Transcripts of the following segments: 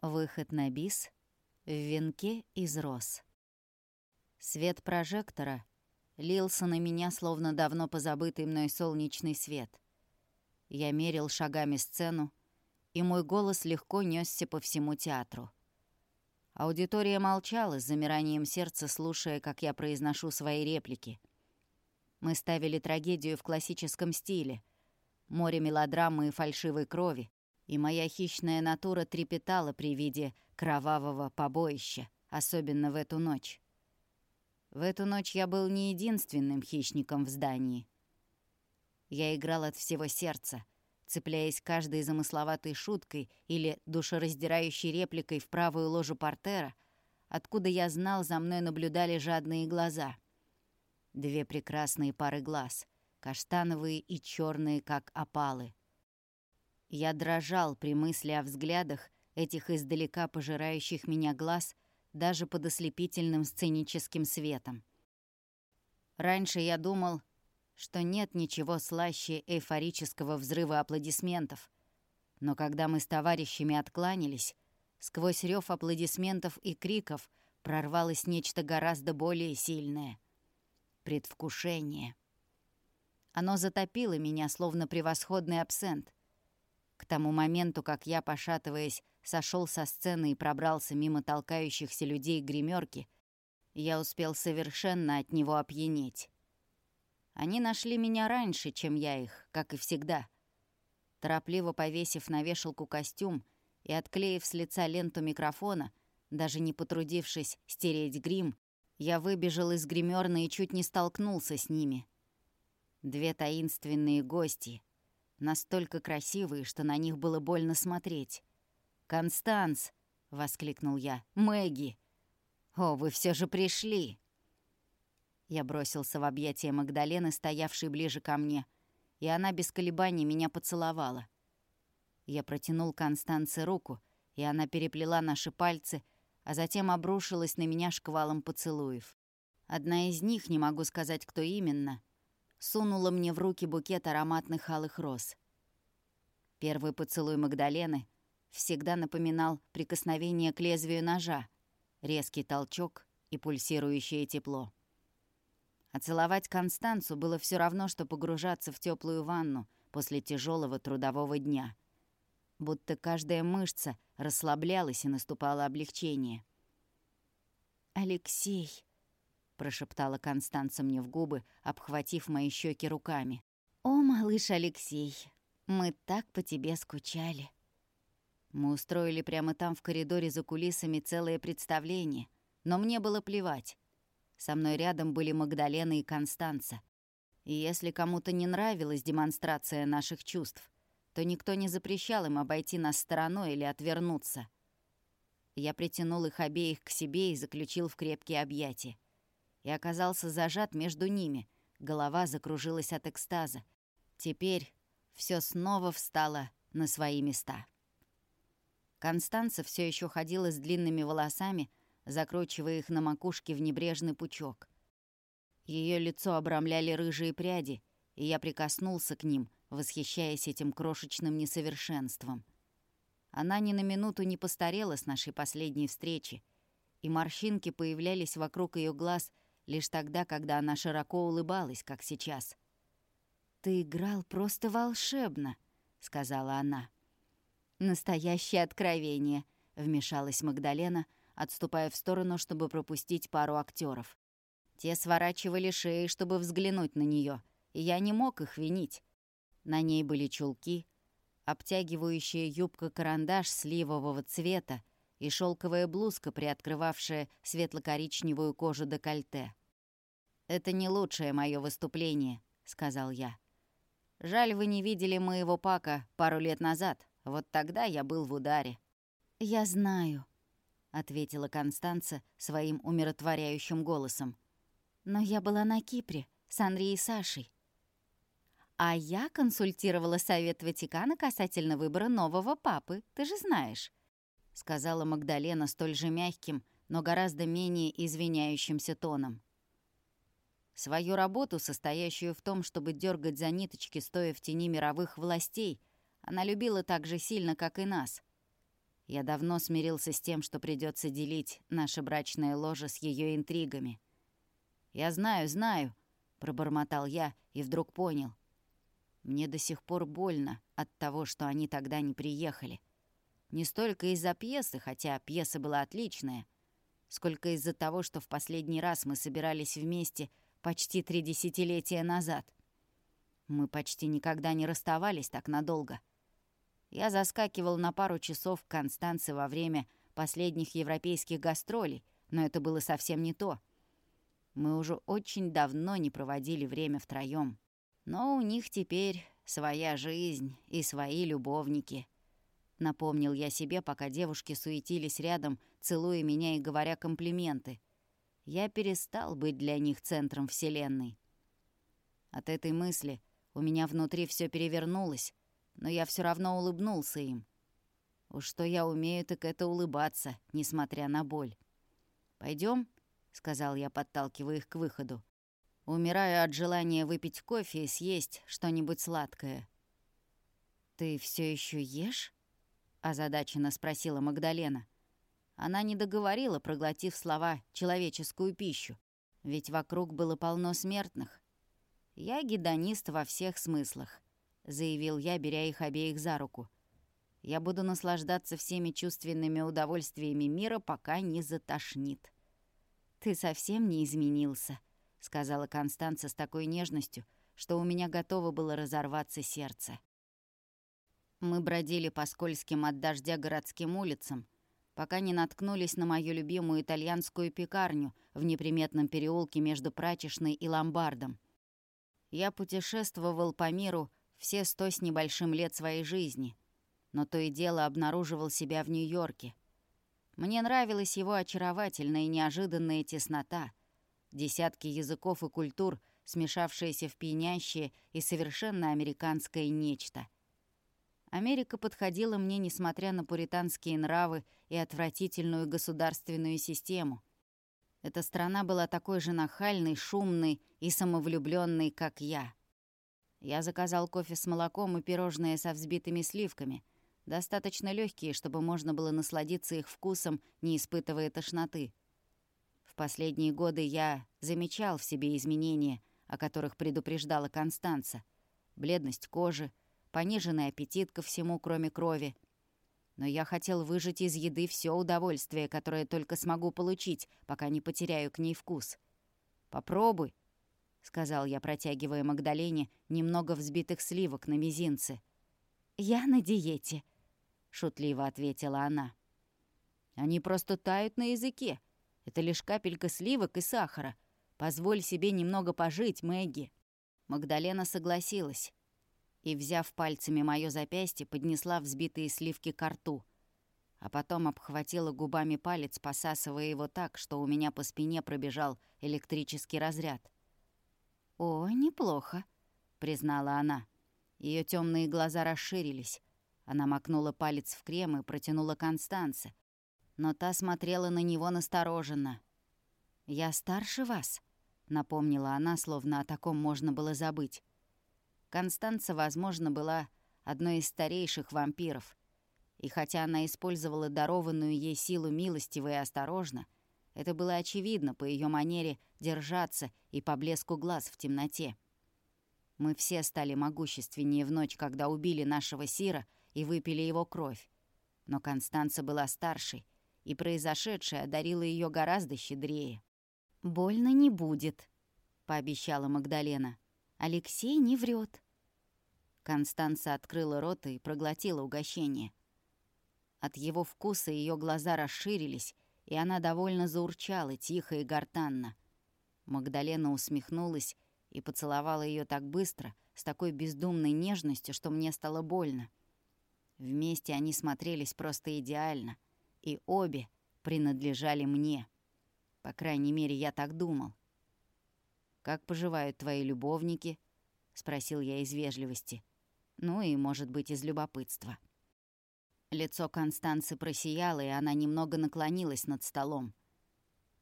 Выход на бис в венке из роз. Свет прожектора лился на меня, словно давно позабытый мной солнечный свет. Я мерил шагами сцену, и мой голос легко несся по всему театру. Аудитория молчала с замиранием сердца, слушая, как я произношу свои реплики. Мы ставили трагедию в классическом стиле. Море мелодрамы и фальшивой крови, и моя хищная натура трепетала при виде кровавого побоища, особенно в эту ночь. В эту ночь я был не единственным хищником в здании. Я играл от всего сердца, цепляясь каждой замысловатой шуткой или душераздирающей репликой в правую ложу портера, откуда я знал, за мной наблюдали жадные глаза. Две прекрасные пары глаз, каштановые и черные, как опалы — я дрожал при мысли о взглядах этих издалека пожирающих меня глаз даже под ослепительным сценическим светом. Раньше я думал, что нет ничего слаще эйфорического взрыва аплодисментов, но когда мы с товарищами откланялись, сквозь рев аплодисментов и криков прорвалось нечто гораздо более сильное — предвкушение. Оно затопило меня, словно превосходный абсент, к тому моменту, как я, пошатываясь, сошел со сцены и пробрался мимо толкающихся людей к гримерке, я успел совершенно от него опьянеть. Они нашли меня раньше, чем я их, как и всегда. Торопливо повесив на вешалку костюм и отклеив с лица ленту микрофона, даже не потрудившись стереть грим, я выбежал из гримерной и чуть не столкнулся с ними. Две таинственные гости — настолько красивые, что на них было больно смотреть. «Констанс!» — воскликнул я. «Мэгги! О, вы все же пришли!» Я бросился в объятия Магдалены, стоявшей ближе ко мне, и она без колебаний меня поцеловала. Я протянул Констанце руку, и она переплела наши пальцы, а затем обрушилась на меня шквалом поцелуев. Одна из них, не могу сказать, кто именно, сунула мне в руки букет ароматных алых роз. Первый поцелуй Магдалены всегда напоминал прикосновение к лезвию ножа, резкий толчок и пульсирующее тепло. А целовать Констанцу было все равно, что погружаться в теплую ванну после тяжелого трудового дня. Будто каждая мышца расслаблялась и наступало облегчение. «Алексей!» Прошептала Констанца мне в губы, обхватив мои щеки руками. «О, малыш Алексей, мы так по тебе скучали». Мы устроили прямо там в коридоре за кулисами целое представление, но мне было плевать. Со мной рядом были Магдалена и Констанца. И если кому-то не нравилась демонстрация наших чувств, то никто не запрещал им обойти нас стороной или отвернуться. Я притянул их обеих к себе и заключил в крепкие объятия и оказался зажат между ними. Голова закружилась от экстаза. Теперь все снова встало на свои места. Констанца все еще ходила с длинными волосами, закручивая их на макушке в небрежный пучок. Ее лицо обрамляли рыжие пряди, и я прикоснулся к ним, восхищаясь этим крошечным несовершенством. Она ни на минуту не постарела с нашей последней встречи, и морщинки появлялись вокруг ее глаз — лишь тогда, когда она широко улыбалась, как сейчас. «Ты играл просто волшебно», — сказала она. «Настоящее откровение», — вмешалась Магдалена, отступая в сторону, чтобы пропустить пару актеров. Те сворачивали шеи, чтобы взглянуть на нее, и я не мог их винить. На ней были чулки, обтягивающая юбка-карандаш сливового цвета и шелковая блузка, приоткрывавшая светло-коричневую кожу декольте. «Это не лучшее мое выступление», — сказал я. «Жаль, вы не видели моего Пака пару лет назад. Вот тогда я был в ударе». «Я знаю», — ответила Констанца своим умиротворяющим голосом. «Но я была на Кипре с Анри и Сашей». «А я консультировала Совет Ватикана касательно выбора нового папы, ты же знаешь», — сказала Магдалена столь же мягким, но гораздо менее извиняющимся тоном. Свою работу, состоящую в том, чтобы дергать за ниточки, стоя в тени мировых властей, она любила так же сильно, как и нас. Я давно смирился с тем, что придется делить наше брачное ложе с ее интригами. «Я знаю, знаю», — пробормотал я и вдруг понял. Мне до сих пор больно от того, что они тогда не приехали. Не столько из-за пьесы, хотя пьеса была отличная, сколько из-за того, что в последний раз мы собирались вместе почти три десятилетия назад. Мы почти никогда не расставались так надолго. Я заскакивал на пару часов в Констанце во время последних европейских гастролей, но это было совсем не то. Мы уже очень давно не проводили время втроём. Но у них теперь своя жизнь и свои любовники. Напомнил я себе, пока девушки суетились рядом, целуя меня и говоря комплименты. Я перестал быть для них центром Вселенной. От этой мысли у меня внутри все перевернулось, но я все равно улыбнулся им. Уж что я умею, так это улыбаться, несмотря на боль. Пойдем, сказал я, подталкивая их к выходу. «Умираю от желания выпить кофе и съесть что-нибудь сладкое». «Ты все еще ешь?» — озадаченно спросила Магдалена. Она не договорила, проглотив слова «человеческую пищу», ведь вокруг было полно смертных. «Я гедонист во всех смыслах», заявил я, беря их обеих за руку. «Я буду наслаждаться всеми чувственными удовольствиями мира, пока не затошнит». «Ты совсем не изменился», — сказала Констанца с такой нежностью, что у меня готово было разорваться сердце. Мы бродили по скользким от дождя городским улицам, пока не наткнулись на мою любимую итальянскую пекарню в неприметном переулке между прачечной и ломбардом. Я путешествовал по миру, все сто с небольшим лет своей жизни, но то и дело обнаруживал себя в Нью-Йорке. Мне нравилась его очаровательная и неожиданная теснота, десятки языков и культур, смешавшиеся в пьянящее и совершенно американское нечто. Америка подходила мне, несмотря на пуританские нравы и отвратительную государственную систему. Эта страна была такой же нахальной, шумной и самовлюбленной, как я — я заказал кофе с молоком и пирожные со взбитыми сливками, достаточно легкие, чтобы можно было насладиться их вкусом, не испытывая тошноты. В последние годы я замечал в себе изменения, о которых предупреждала Констанца. Бледность кожи, пониженный аппетит ко всему, кроме крови. Но я хотел выжать из еды все удовольствие, которое только смогу получить, пока не потеряю к ней вкус. «Попробуй», — сказал я, протягивая Магдалене немного взбитых сливок на мизинце. «Я на диете», — шутливо ответила она. «Они просто тают на языке. Это лишь капелька сливок и сахара. Позволь себе немного пожить, Мэгги». Магдалена согласилась и, взяв пальцами моё запястье, поднесла взбитые сливки к рту, а потом обхватила губами палец, посасывая его так, что у меня по спине пробежал электрический разряд — «О, неплохо», — признала она. Ее темные глаза расширились. Она макнула палец в крем и протянула Констанце. Но та смотрела на него настороженно. «Я старше вас», — напомнила она, словно о таком можно было забыть. Констанца, возможно, была одной из старейших вампиров. И хотя она использовала дарованную ей силу милостиво и осторожно, — это было очевидно по ее манере держаться и по блеску глаз в темноте. Мы все стали могущественнее в ночь, когда убили нашего Сира и выпили его кровь. Но Констанца была старшей, и произошедшее одарило ее гораздо щедрее. «Больно не будет», — пообещала Магдалена. «Алексей не врет. Констанца открыла рот и проглотила угощение. От его вкуса ее глаза расширились, и она довольно заурчала, тихо и гортанно. Магдалена усмехнулась и поцеловала ее так быстро, с такой бездумной нежностью, что мне стало больно. Вместе они смотрелись просто идеально, и обе принадлежали мне. По крайней мере, я так думал. «Как поживают твои любовники?» — спросил я из вежливости. Ну и, может быть, из любопытства. Лицо Констанцы просияло, и она немного наклонилась над столом.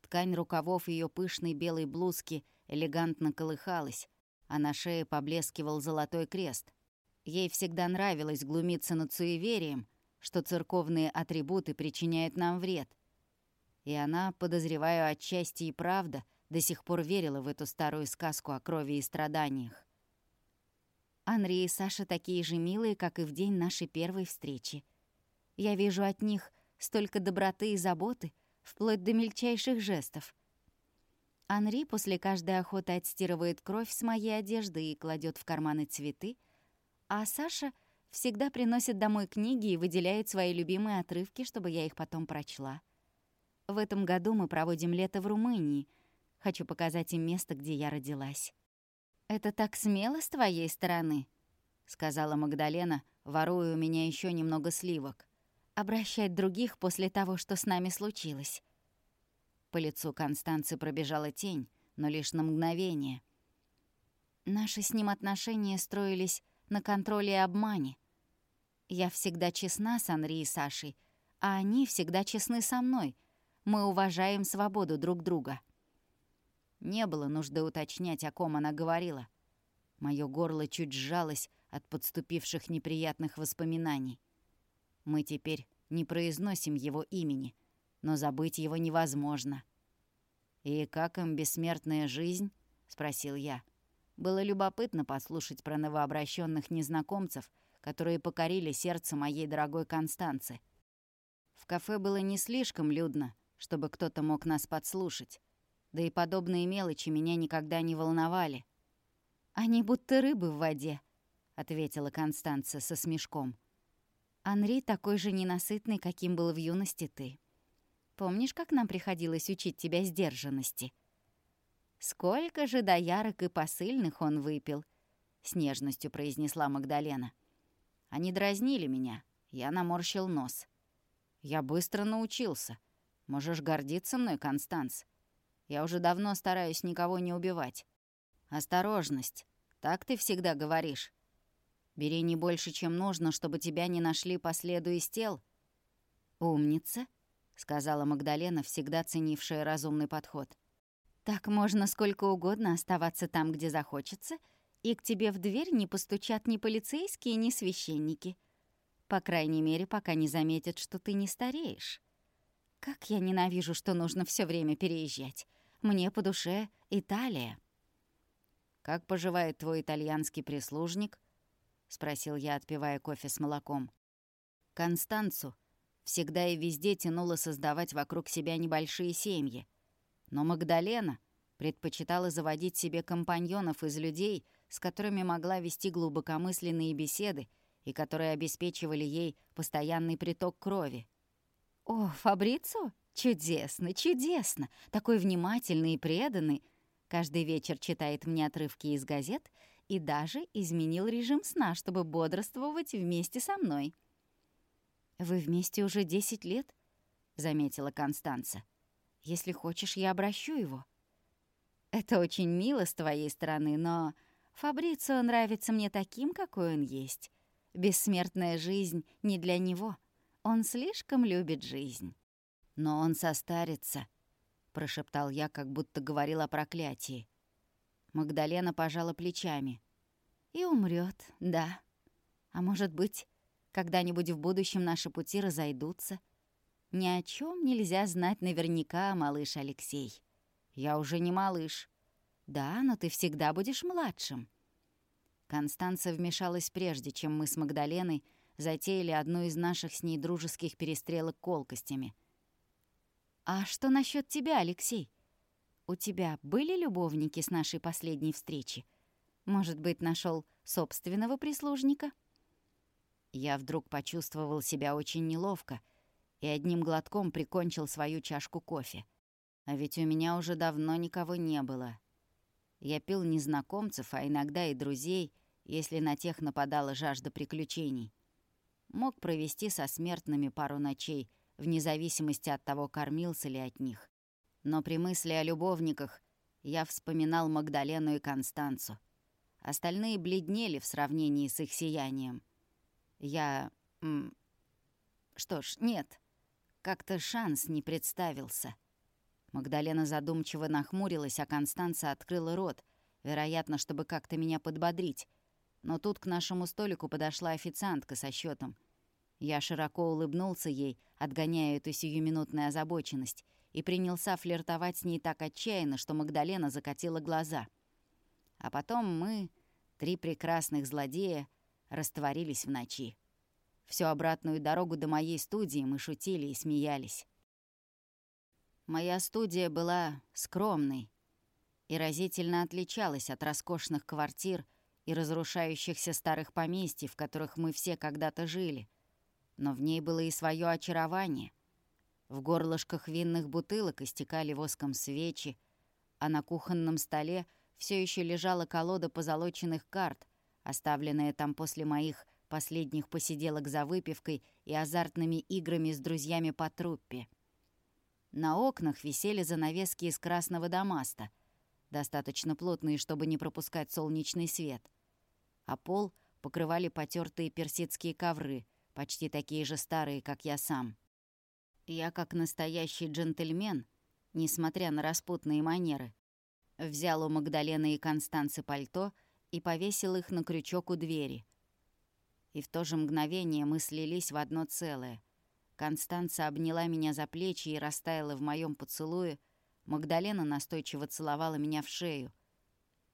Ткань рукавов ее пышной белой блузки элегантно колыхалась, а на шее поблескивал золотой крест. Ей всегда нравилось глумиться над суеверием, что церковные атрибуты причиняют нам вред. И она, подозреваю, отчасти и правда, до сих пор верила в эту старую сказку о крови и страданиях. Анри и Саша такие же милые, как и в день нашей первой встречи. Я вижу от них столько доброты и заботы, вплоть до мельчайших жестов. Анри после каждой охоты отстирывает кровь с моей одежды и кладет в карманы цветы, а Саша всегда приносит домой книги и выделяет свои любимые отрывки, чтобы я их потом прочла. В этом году мы проводим лето в Румынии. Хочу показать им место, где я родилась. «Это так смело с твоей стороны», — сказала Магдалена, воруя у меня еще немного сливок. «Обращать других после того, что с нами случилось». По лицу Констанции пробежала тень, но лишь на мгновение. Наши с ним отношения строились на контроле и обмане. Я всегда честна с Анри и Сашей, а они всегда честны со мной. Мы уважаем свободу друг друга. Не было нужды уточнять, о ком она говорила. Моё горло чуть сжалось от подступивших неприятных воспоминаний. Мы теперь не произносим его имени, но забыть его невозможно. «И как им бессмертная жизнь?» — спросил я. Было любопытно послушать про новообращенных незнакомцев, которые покорили сердце моей дорогой Констанцы. В кафе было не слишком людно, чтобы кто-то мог нас подслушать. Да и подобные мелочи меня никогда не волновали. «Они будто рыбы в воде», — ответила Констанция со смешком. «Анри такой же ненасытный, каким был в юности ты. Помнишь, как нам приходилось учить тебя сдержанности?» «Сколько же доярок и посыльных он выпил», — с нежностью произнесла Магдалена. «Они дразнили меня, я наморщил нос. Я быстро научился. Можешь гордиться мной, Констанс. Я уже давно стараюсь никого не убивать. Осторожность. Так ты всегда говоришь. Бери не больше, чем нужно, чтобы тебя не нашли по следу из тел. Умница, сказала Магдалена, всегда ценившая разумный подход. Так можно сколько угодно оставаться там, где захочется, и к тебе в дверь не постучат ни полицейские, ни священники. По крайней мере, пока не заметят, что ты не стареешь. Как я ненавижу, что нужно все время переезжать. Мне по душе Италия». «Как поживает твой итальянский прислужник?» — спросил я, отпивая кофе с молоком. Констанцу всегда и везде тянуло создавать вокруг себя небольшие семьи. Но Магдалена предпочитала заводить себе компаньонов из людей, с которыми могла вести глубокомысленные беседы и которые обеспечивали ей постоянный приток крови. «О, Фабрицо?» Чудесно, чудесно! Такой внимательный и преданный. Каждый вечер читает мне отрывки из газет и даже изменил режим сна, чтобы бодрствовать вместе со мной. «Вы вместе уже 10 лет?» — заметила Констанца. «Если хочешь, я обращу его». «Это очень мило с твоей стороны, но Фабрицио нравится мне таким, какой он есть. Бессмертная жизнь не для него. Он слишком любит жизнь». «Но он состарится», — прошептал я, как будто говорил о проклятии. Магдалена пожала плечами. «И умрет, да. А может быть, когда-нибудь в будущем наши пути разойдутся. Ни о чем нельзя знать наверняка, малыш Алексей. Я уже не малыш. Да, но ты всегда будешь младшим». Констанция вмешалась прежде, чем мы с Магдаленой затеяли одну из наших с ней дружеских перестрелок колкостями — «А что насчет тебя, Алексей? У тебя были любовники с нашей последней встречи? Может быть, нашел собственного прислужника?» Я вдруг почувствовал себя очень неловко и одним глотком прикончил свою чашку кофе. А ведь у меня уже давно никого не было. Я пил незнакомцев, а иногда и друзей, если на тех нападала жажда приключений. Мог провести со смертными пару ночей — вне зависимости от того, кормился ли от них. Но при мысли о любовниках я вспоминал Магдалену и Констанцу. Остальные бледнели в сравнении с их сиянием. Я... Что ж, нет, как-то шанс не представился. Магдалена задумчиво нахмурилась, а Констанца открыла рот, вероятно, чтобы как-то меня подбодрить. Но тут к нашему столику подошла официантка со счетом, Я широко улыбнулся ей, отгоняя эту сиюминутную озабоченность, и принялся флиртовать с ней так отчаянно, что Магдалена закатила глаза. А потом мы, три прекрасных злодея, растворились в ночи. Всю обратную дорогу до моей студии мы шутили и смеялись. Моя студия была скромной и разительно отличалась от роскошных квартир и разрушающихся старых поместьй, в которых мы все когда-то жили. Но в ней было и свое очарование. В горлышках винных бутылок истекали воском свечи, а на кухонном столе все еще лежала колода позолоченных карт, оставленная там после моих последних посиделок за выпивкой и азартными играми с друзьями по труппе. На окнах висели занавески из красного дамаста, достаточно плотные, чтобы не пропускать солнечный свет. А пол покрывали потертые персидские ковры, почти такие же старые, как я сам. Я, как настоящий джентльмен, несмотря на распутные манеры, взял у Магдалены и Констанцы пальто и повесил их на крючок у двери. И в то же мгновение мы слились в одно целое. Констанца обняла меня за плечи и растаяла в моем поцелуе. Магдалена настойчиво целовала меня в шею.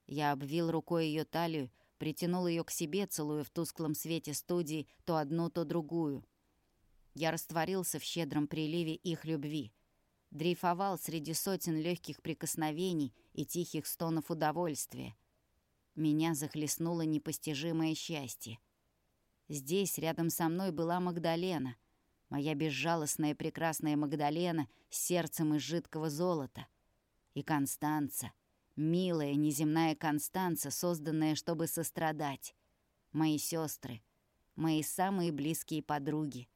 Я обвил рукой ее талию, притянул ее к себе, целуя в тусклом свете студии то одну, то другую. Я растворился в щедром приливе их любви. Дрейфовал среди сотен легких прикосновений и тихих стонов удовольствия. Меня захлестнуло непостижимое счастье. Здесь, рядом со мной, была Магдалена — моя безжалостная прекрасная Магдалена с сердцем из жидкого золота. И Констанца, милая неземная Констанца, созданная, чтобы сострадать. Мои сестры, мои самые близкие подруги,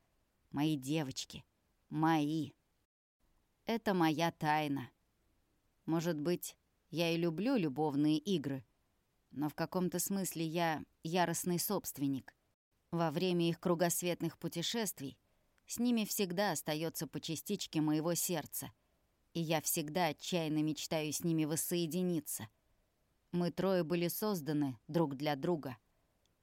мои девочки, мои. Это моя тайна. Может быть, я и люблю любовные игры, но в каком-то смысле я яростный собственник. Во время их кругосветных путешествий с ними всегда остается по частичке моего сердца, и я всегда отчаянно мечтаю с ними воссоединиться. Мы трое были созданы друг для друга,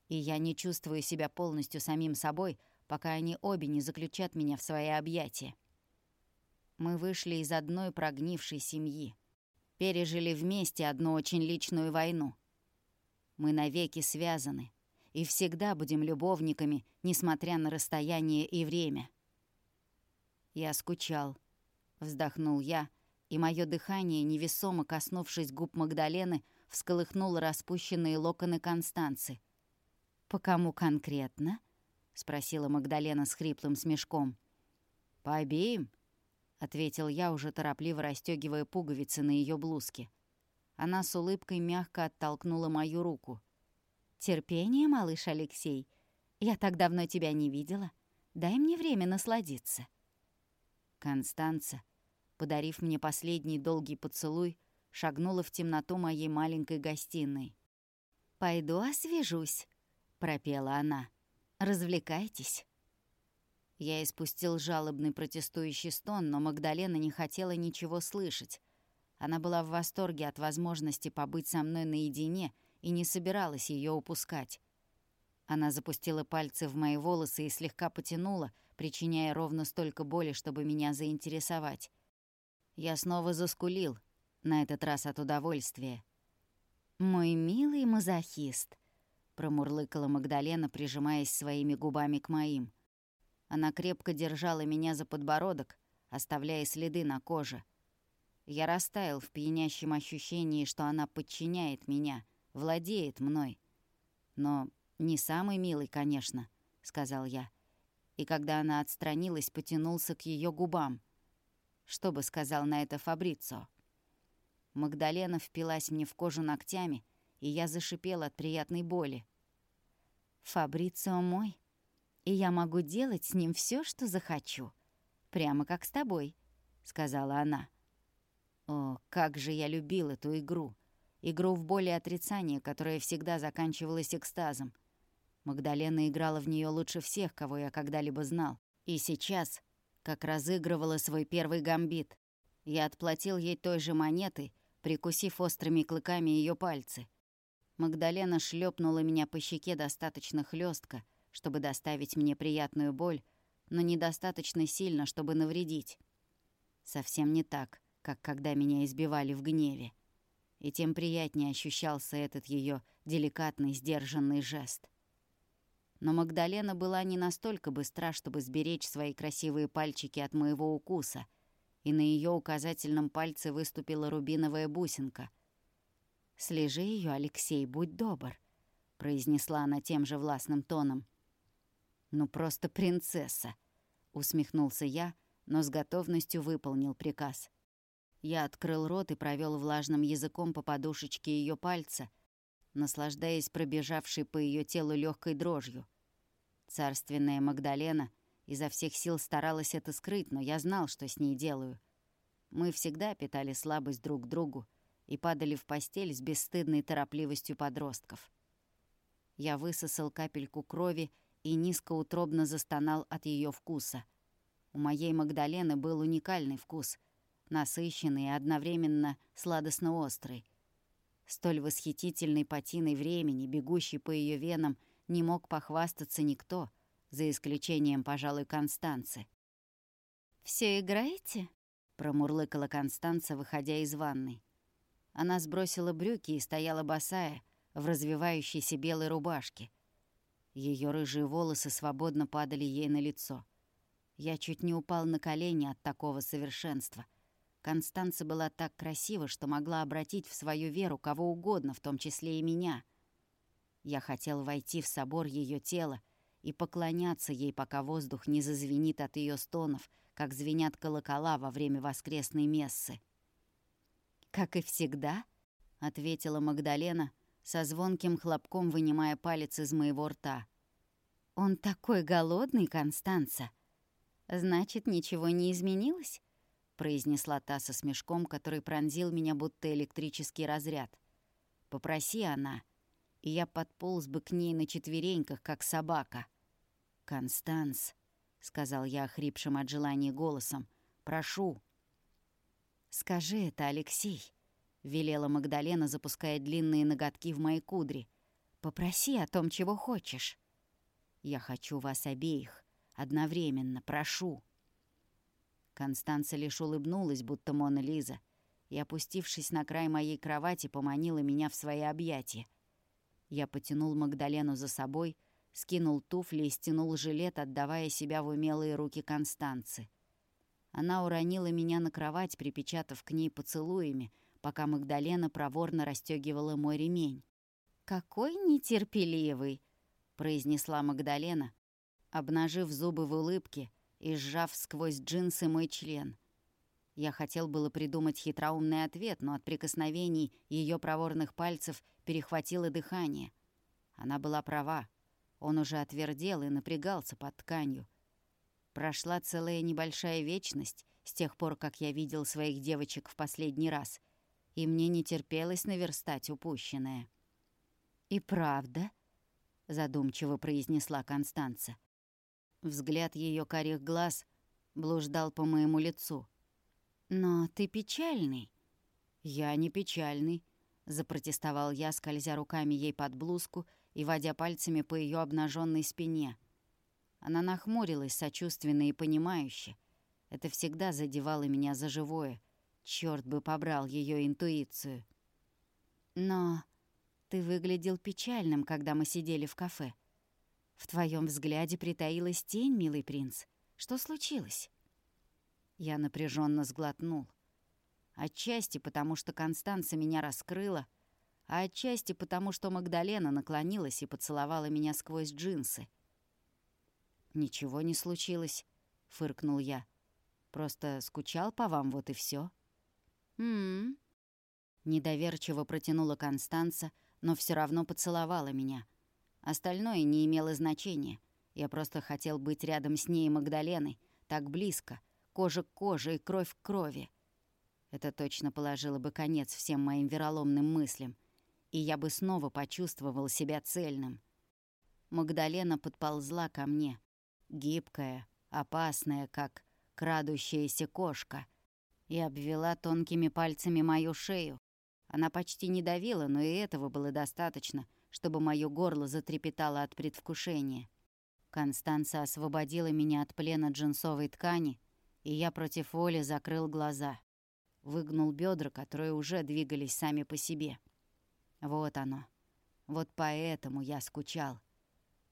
и я не чувствую себя полностью самим собой, пока они обе не заключат меня в свои объятия. Мы вышли из одной прогнившей семьи, пережили вместе одну очень личную войну. Мы навеки связаны — и всегда будем любовниками, несмотря на расстояние и время. Я скучал, вздохнул я, и мое дыхание, невесомо коснувшись губ Магдалены, всколыхнуло распущенные локоны Констанцы. «По кому конкретно?» — спросила Магдалена с хриплым смешком. «По обеим», — ответил я, уже торопливо расстегивая пуговицы на ее блузке. Она с улыбкой мягко оттолкнула мою руку — «Терпение, малыш Алексей. Я так давно тебя не видела. Дай мне время насладиться». Констанца, подарив мне последний долгий поцелуй, шагнула в темноту моей маленькой гостиной. «Пойду освежусь», — пропела она. «Развлекайтесь». Я испустил жалобный протестующий стон, но Магдалена не хотела ничего слышать. Она была в восторге от возможности побыть со мной наедине и не собиралась ее упускать. Она запустила пальцы в мои волосы и слегка потянула, причиняя ровно столько боли, чтобы меня заинтересовать. Я снова заскулил, на этот раз от удовольствия. «Мой милый мазохист», — промурлыкала Магдалена, прижимаясь своими губами к моим. Она крепко держала меня за подбородок, оставляя следы на коже. Я растаял в пьянящем ощущении, что она подчиняет меня — владеет мной. Но не самый милый, конечно, сказал я. И когда она отстранилась, потянулся к ее губам. Что бы сказал на это Фабрицо? Магдалена впилась мне в кожу ногтями, и я зашипел от приятной боли. «Фабрицио мой, и я могу делать с ним все, что захочу, прямо как с тобой», — сказала она. О, как же я любил эту игру! игру в боли и отрицание, которая всегда заканчивалась экстазом. Магдалена играла в нее лучше всех, кого я когда-либо знал. И сейчас, как разыгрывала свой первый гамбит, я отплатил ей той же монетой, прикусив острыми клыками ее пальцы. Магдалена шлепнула меня по щеке достаточно хлестко, чтобы доставить мне приятную боль, но недостаточно сильно, чтобы навредить. Совсем не так, как когда меня избивали в гневе. И тем приятнее ощущался этот ее деликатный, сдержанный жест. Но Магдалена была не настолько быстра, чтобы сберечь свои красивые пальчики от моего укуса, и на ее указательном пальце выступила рубиновая бусинка. «Слежи ее, Алексей, будь добр», — произнесла она тем же властным тоном. «Ну просто принцесса», — усмехнулся я, но с готовностью выполнил приказ. Я открыл рот и провел влажным языком по подушечке ее пальца, наслаждаясь пробежавшей по ее телу легкой дрожью. Царственная Магдалена изо всех сил старалась это скрыть, но я знал, что с ней делаю. Мы всегда питали слабость друг к другу и падали в постель с бесстыдной торопливостью подростков. Я высосал капельку крови и низкоутробно застонал от ее вкуса. У моей Магдалены был уникальный вкус — насыщенный и одновременно сладостно-острый. Столь восхитительной патиной времени, бегущей по ее венам, не мог похвастаться никто, за исключением, пожалуй, Констанцы. «Все играете?» — промурлыкала Констанца, выходя из ванной. Она сбросила брюки и стояла босая, в развивающейся белой рубашке. Ее рыжие волосы свободно падали ей на лицо. Я чуть не упал на колени от такого совершенства. Констанца была так красива, что могла обратить в свою веру кого угодно, в том числе и меня. Я хотел войти в собор ее тела и поклоняться ей, пока воздух не зазвенит от ее стонов, как звенят колокола во время воскресной мессы. «Как и всегда», — ответила Магдалена, со звонким хлопком вынимая палец из моего рта. «Он такой голодный, Констанца. Значит, ничего не изменилось?» произнесла та со смешком, который пронзил меня будто электрический разряд. Попроси она, и я подполз бы к ней на четвереньках, как собака. «Констанс», — сказал я охрипшим от желания голосом, — «прошу». «Скажи это, Алексей», — велела Магдалена, запуская длинные ноготки в мои кудри. «Попроси о том, чего хочешь». «Я хочу вас обеих. Одновременно, прошу». Констанция лишь улыбнулась, будто Мона Лиза, и, опустившись на край моей кровати, поманила меня в свои объятия. Я потянул Магдалену за собой, скинул туфли и стянул жилет, отдавая себя в умелые руки Констанцы. Она уронила меня на кровать, припечатав к ней поцелуями, пока Магдалена проворно расстегивала мой ремень. «Какой нетерпеливый!» — произнесла Магдалена, обнажив зубы в улыбке — и сжав сквозь джинсы мой член. Я хотел было придумать хитроумный ответ, но от прикосновений ее проворных пальцев перехватило дыхание. Она была права. Он уже отвердел и напрягался под тканью. Прошла целая небольшая вечность с тех пор, как я видел своих девочек в последний раз, и мне не терпелось наверстать упущенное. «И правда?» — задумчиво произнесла Констанца. Взгляд ее карих глаз блуждал по моему лицу. «Но ты печальный». «Я не печальный», — запротестовал я, скользя руками ей под блузку и водя пальцами по ее обнаженной спине. Она нахмурилась сочувственно и понимающе. Это всегда задевало меня за живое. Черт бы побрал ее интуицию. «Но ты выглядел печальным, когда мы сидели в кафе», в твоем взгляде притаилась тень, милый принц. Что случилось?» Я напряженно сглотнул. Отчасти потому, что Констанца меня раскрыла, а отчасти потому, что Магдалена наклонилась и поцеловала меня сквозь джинсы. «Ничего не случилось», — фыркнул я. «Просто скучал по вам, вот и все. «М-м-м», недоверчиво протянула Констанца, но все равно поцеловала меня — Остальное не имело значения. Я просто хотел быть рядом с ней и Магдаленой, так близко, кожа к коже и кровь к крови. Это точно положило бы конец всем моим вероломным мыслям, и я бы снова почувствовал себя цельным. Магдалена подползла ко мне, гибкая, опасная, как крадущаяся кошка, и обвела тонкими пальцами мою шею. Она почти не давила, но и этого было достаточно — чтобы мое горло затрепетало от предвкушения. Констанца освободила меня от плена джинсовой ткани, и я против воли закрыл глаза. Выгнул бедра, которые уже двигались сами по себе. Вот оно. Вот поэтому я скучал.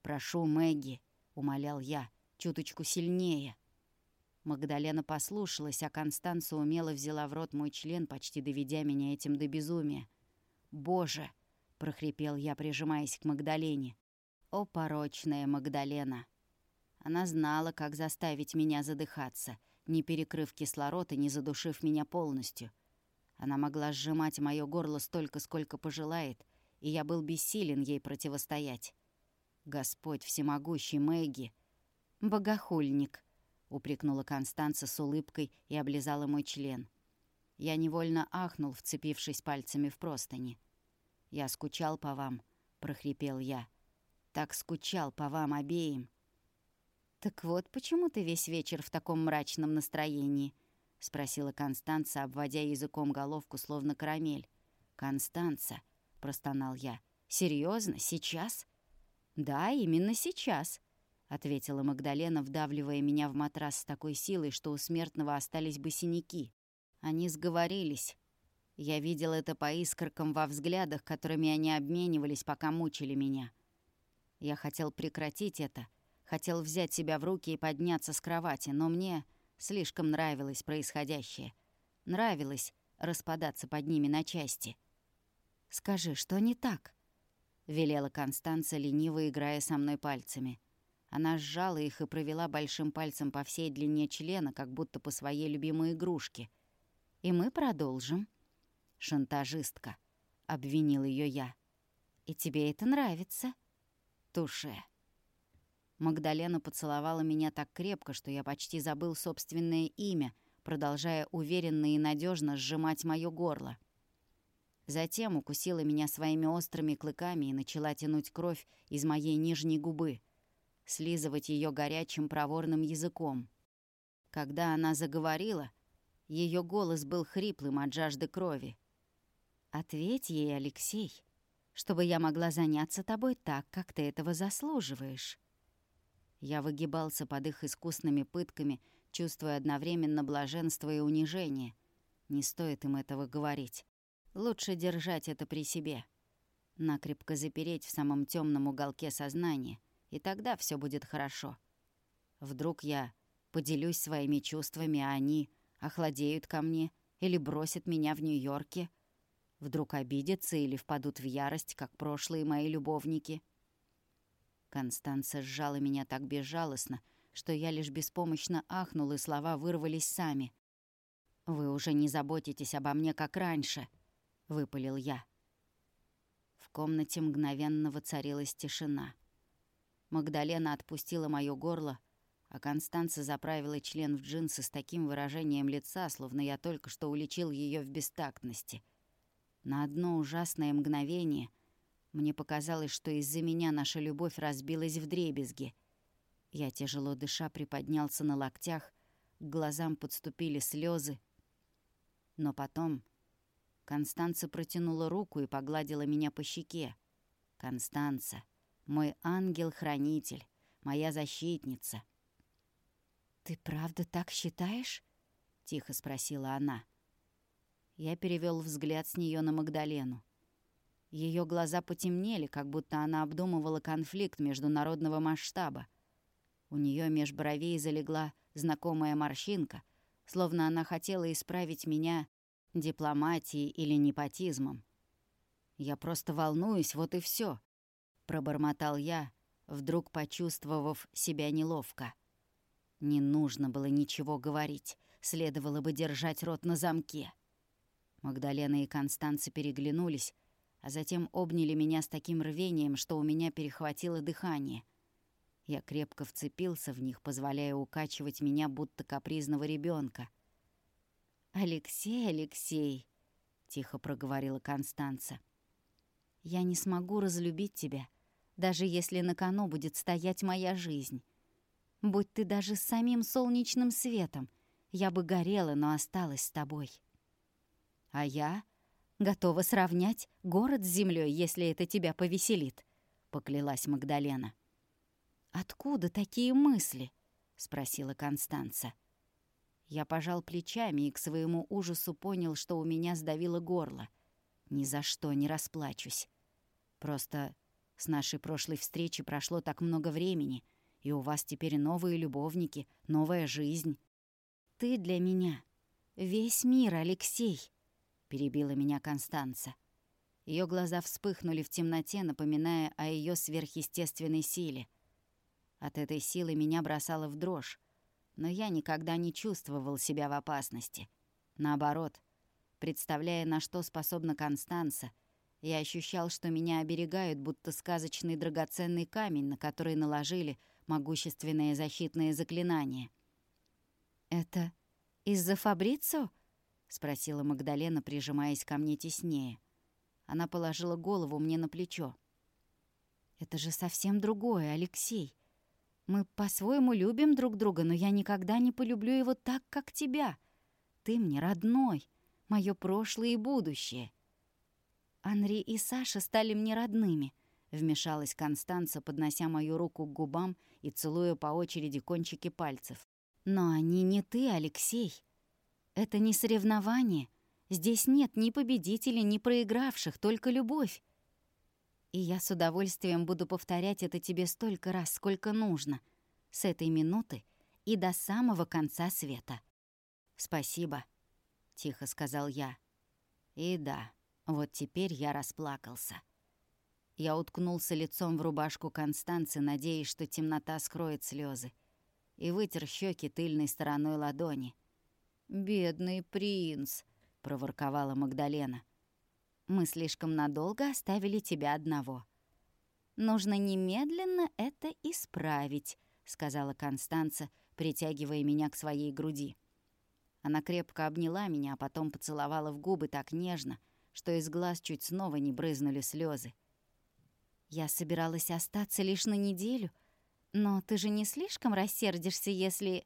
«Прошу, Мэгги», — умолял я, — «чуточку сильнее». Магдалена послушалась, а Констанца умело взяла в рот мой член, почти доведя меня этим до безумия. «Боже!» — прохрипел я, прижимаясь к Магдалене. «О, порочная Магдалена!» Она знала, как заставить меня задыхаться, не перекрыв кислород и не задушив меня полностью. Она могла сжимать мое горло столько, сколько пожелает, и я был бессилен ей противостоять. Господь всемогущий Мэгги! Богохульник! упрекнула Констанца с улыбкой и облизала мой член. Я невольно ахнул, вцепившись пальцами в простыни. «Я скучал по вам», — прохрипел я. «Так скучал по вам обеим». «Так вот, почему ты весь вечер в таком мрачном настроении?» — спросила Констанца, обводя языком головку, словно карамель. «Констанца», — простонал я, — «серьезно? Сейчас?» «Да, именно сейчас», ответила Магдалена, вдавливая меня в матрас с такой силой, что у смертного остались бы синяки. Они сговорились. Я видел это по искоркам во взглядах, которыми они обменивались, пока мучили меня. Я хотел прекратить это, хотел взять себя в руки и подняться с кровати, но мне слишком нравилось происходящее. Нравилось распадаться под ними на части. «Скажи, что не так?» — велела Констанция, лениво играя со мной пальцами. — она сжала их и провела большим пальцем по всей длине члена, как будто по своей любимой игрушке. «И мы продолжим». «Шантажистка», — обвинил ее я. «И тебе это нравится?» «Туше». Магдалена поцеловала меня так крепко, что я почти забыл собственное имя, продолжая уверенно и надежно сжимать моё горло. Затем укусила меня своими острыми клыками и начала тянуть кровь из моей нижней губы — слизывать ее горячим проворным языком. Когда она заговорила, ее голос был хриплым от жажды крови. «Ответь ей, Алексей, чтобы я могла заняться тобой так, как ты этого заслуживаешь». Я выгибался под их искусными пытками, чувствуя одновременно блаженство и унижение. Не стоит им этого говорить. Лучше держать это при себе. Накрепко запереть в самом темном уголке сознания — и тогда все будет хорошо. Вдруг я поделюсь своими чувствами, а они охладеют ко мне или бросят меня в Нью-Йорке. Вдруг обидятся или впадут в ярость, как прошлые мои любовники. Констанция сжала меня так безжалостно, что я лишь беспомощно ахнул, и слова вырвались сами. «Вы уже не заботитесь обо мне, как раньше», — выпалил я. В комнате мгновенно воцарилась тишина. Магдалена отпустила моё горло, а Констанца заправила член в джинсы с таким выражением лица, словно я только что уличил её в бестактности. На одно ужасное мгновение мне показалось, что из-за меня наша любовь разбилась в дребезги. Я, тяжело дыша, приподнялся на локтях, к глазам подступили слезы. Но потом Констанца протянула руку и погладила меня по щеке. «Констанца, мой ангел-хранитель, моя защитница. «Ты правда так считаешь?» — тихо спросила она. Я перевел взгляд с нее на Магдалену. Ее глаза потемнели, как будто она обдумывала конфликт международного масштаба. У нее меж бровей залегла знакомая морщинка, словно она хотела исправить меня дипломатией или непотизмом. Я просто волнуюсь, вот и все пробормотал я, вдруг почувствовав себя неловко. Не нужно было ничего говорить, следовало бы держать рот на замке. Магдалена и Констанца переглянулись, а затем обняли меня с таким рвением, что у меня перехватило дыхание. Я крепко вцепился в них, позволяя укачивать меня, будто капризного ребенка. «Алексей, Алексей!» — тихо проговорила Констанца. «Я не смогу разлюбить тебя, даже если на кону будет стоять моя жизнь. Будь ты даже с самим солнечным светом, я бы горела, но осталась с тобой. А я готова сравнять город с землей, если это тебя повеселит, поклялась Магдалена. «Откуда такие мысли?» — спросила Констанца. Я пожал плечами и к своему ужасу понял, что у меня сдавило горло. Ни за что не расплачусь. Просто с нашей прошлой встречи прошло так много времени, и у вас теперь новые любовники, новая жизнь. Ты для меня весь мир, Алексей, перебила меня Констанца. Ее глаза вспыхнули в темноте, напоминая о ее сверхъестественной силе. От этой силы меня бросало в дрожь, но я никогда не чувствовал себя в опасности. Наоборот, представляя, на что способна Констанца, я ощущал, что меня оберегают, будто сказочный драгоценный камень, на который наложили могущественные защитные заклинания. «Это из-за Фабрицо?» — спросила Магдалена, прижимаясь ко мне теснее. Она положила голову мне на плечо. «Это же совсем другое, Алексей. Мы по-своему любим друг друга, но я никогда не полюблю его так, как тебя. Ты мне родной, мое прошлое и будущее. Анри и Саша стали мне родными, вмешалась Констанца, поднося мою руку к губам и целуя по очереди кончики пальцев. Но они не ты, Алексей. Это не соревнование. Здесь нет ни победителей, ни проигравших, только любовь. И я с удовольствием буду повторять это тебе столько раз, сколько нужно, с этой минуты и до самого конца света. «Спасибо», — тихо сказал я. «И да, вот теперь я расплакался». Я уткнулся лицом в рубашку Констанции, надеясь, что темнота скроет слезы, и вытер щеки тыльной стороной ладони. «Бедный принц», — проворковала Магдалена. Мы слишком надолго оставили тебя одного. Нужно немедленно это исправить, сказала Констанца, притягивая меня к своей груди. Она крепко обняла меня, а потом поцеловала в губы так нежно, что из глаз чуть снова не брызнули слезы. Я собиралась остаться лишь на неделю, но ты же не слишком рассердишься, если...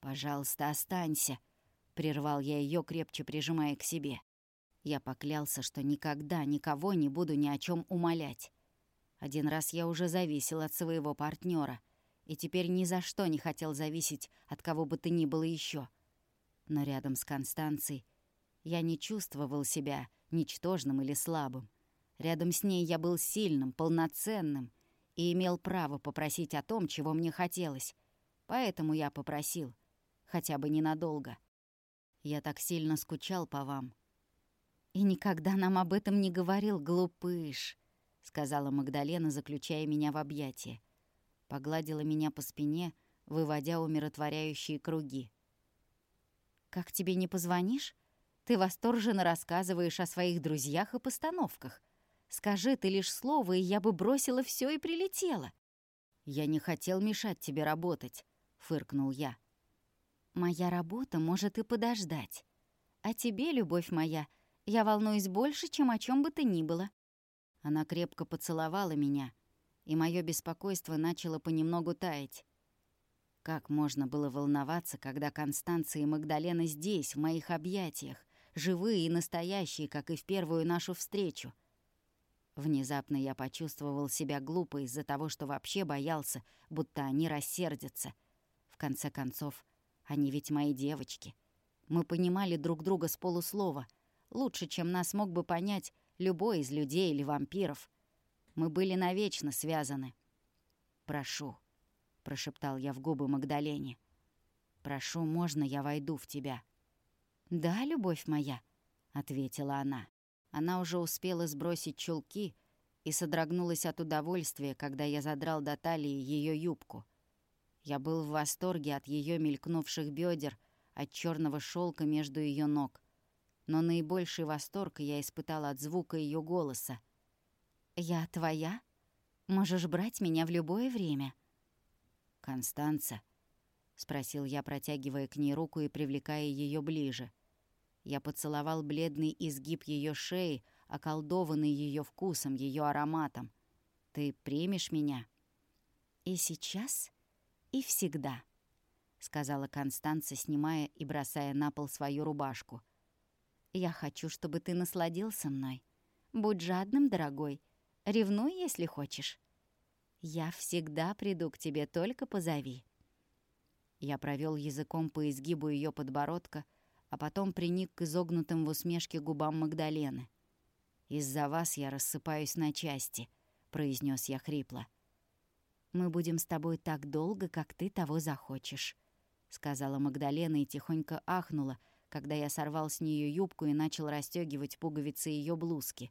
Пожалуйста, останься, прервал я ее, крепче прижимая к себе. Я поклялся, что никогда никого не буду ни о чем умолять. Один раз я уже зависел от своего партнера, и теперь ни за что не хотел зависеть от кого бы то ни было еще. Но рядом с Констанцией я не чувствовал себя ничтожным или слабым. Рядом с ней я был сильным, полноценным и имел право попросить о том, чего мне хотелось. Поэтому я попросил, хотя бы ненадолго. Я так сильно скучал по вам, «И никогда нам об этом не говорил, глупыш», — сказала Магдалена, заключая меня в объятия. Погладила меня по спине, выводя умиротворяющие круги. «Как тебе не позвонишь? Ты восторженно рассказываешь о своих друзьях и постановках. Скажи ты лишь слово, и я бы бросила все и прилетела». «Я не хотел мешать тебе работать», — фыркнул я. «Моя работа может и подождать. А тебе, любовь моя, — я волнуюсь больше, чем о чем бы то ни было». Она крепко поцеловала меня, и мое беспокойство начало понемногу таять. Как можно было волноваться, когда Констанция и Магдалена здесь, в моих объятиях, живые и настоящие, как и в первую нашу встречу? Внезапно я почувствовал себя глупо из-за того, что вообще боялся, будто они рассердятся. В конце концов, они ведь мои девочки. Мы понимали друг друга с полуслова — лучше, чем нас мог бы понять любой из людей или вампиров. Мы были навечно связаны. «Прошу», — прошептал я в губы Магдалене. «Прошу, можно я войду в тебя?» «Да, любовь моя», — ответила она. Она уже успела сбросить чулки и содрогнулась от удовольствия, когда я задрал до талии ее юбку. Я был в восторге от ее мелькнувших бедер, от черного шелка между ее ног но наибольший восторг я испытала от звука ее голоса. «Я твоя? Можешь брать меня в любое время». «Констанца?» — спросил я, протягивая к ней руку и привлекая ее ближе. Я поцеловал бледный изгиб ее шеи, околдованный ее вкусом, ее ароматом. «Ты примешь меня?» «И сейчас, и всегда», — сказала Констанца, снимая и бросая на пол свою рубашку — я хочу, чтобы ты насладился мной. Будь жадным, дорогой. Ревнуй, если хочешь». «Я всегда приду к тебе, только позови». Я провел языком по изгибу ее подбородка, а потом приник к изогнутым в усмешке губам Магдалены. «Из-за вас я рассыпаюсь на части», — произнес я хрипло. «Мы будем с тобой так долго, как ты того захочешь», — сказала Магдалена и тихонько ахнула, когда я сорвал с нее юбку и начал расстегивать пуговицы ее блузки.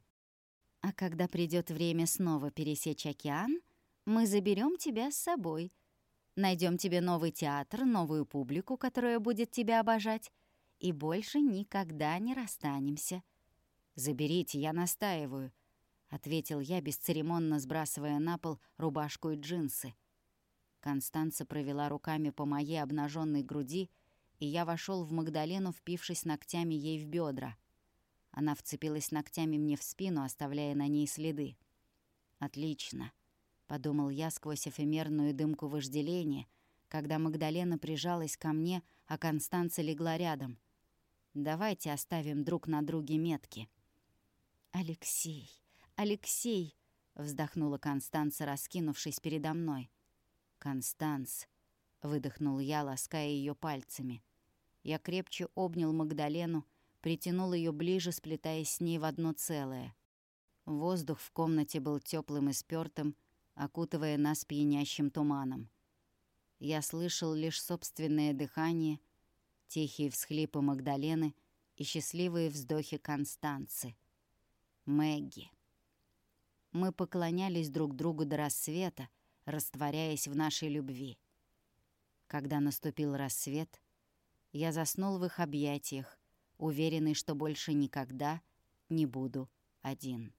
«А когда придет время снова пересечь океан, мы заберем тебя с собой. Найдем тебе новый театр, новую публику, которая будет тебя обожать, и больше никогда не расстанемся». «Заберите, я настаиваю», — ответил я, бесцеремонно сбрасывая на пол рубашку и джинсы. Констанца провела руками по моей обнаженной груди, и я вошел в Магдалену, впившись ногтями ей в бедра. Она вцепилась ногтями мне в спину, оставляя на ней следы. «Отлично», — подумал я сквозь эфемерную дымку вожделения, когда Магдалена прижалась ко мне, а Констанца легла рядом. «Давайте оставим друг на друге метки». «Алексей, Алексей!» — вздохнула Констанца, раскинувшись передо мной. «Констанц!» — выдохнул я, лаская ее пальцами. Я крепче обнял Магдалену, притянул ее ближе, сплетаясь с ней в одно целое. Воздух в комнате был теплым и спёртым, окутывая нас пьянящим туманом. Я слышал лишь собственное дыхание, тихие всхлипы Магдалены и счастливые вздохи Констанции. Мэгги. Мы поклонялись друг другу до рассвета, растворяясь в нашей любви. Когда наступил рассвет, я заснул в их объятиях, уверенный, что больше никогда не буду один.